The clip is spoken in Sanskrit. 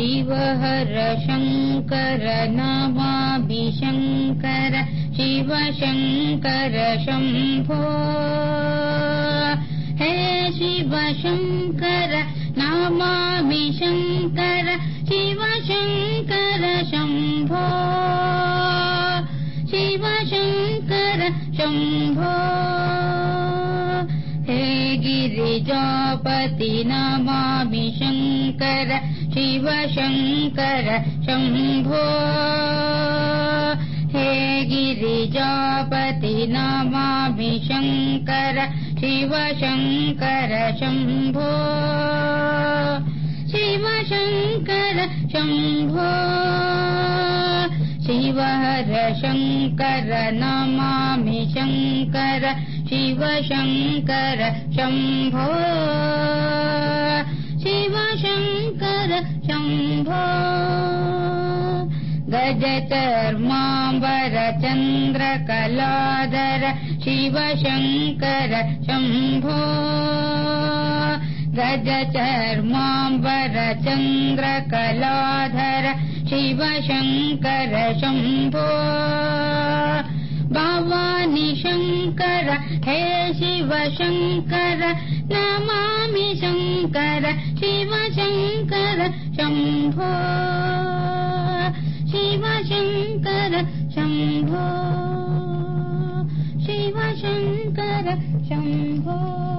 शिव हर शङ्कर नामाभिशङ्कर शिव शङ्कर शम्भो हे शिव शङ्कर नामाभिशङ्कर शिव शङ्कर शम्भो शिव शङ्कर शम्भो गिरिजापति नमामि शङ्कर शिव शङ्कर शम्भो। हे गिरिजापति नमामि शङ्कर शिव शङ्कर शम्भो। शिव शङ्कर शम्भो। शिवहर शङ्कर नमामि शङ्कर शिव शङ्कर शम्भो। शिव शङ्कर शम्भो। गजचर्माम्बर चन्द्रकलादर शिव शङ्कर शम्भो। गजचर्माम्बर चन्द्रकलाधर शिव शङ्कर शम्भो हे शिव शङ्कर नमामि शङ्कर शिव शङ्कर शम्भो। शिव शङ्कर शम्भो। शिव शङ्कर शम्भो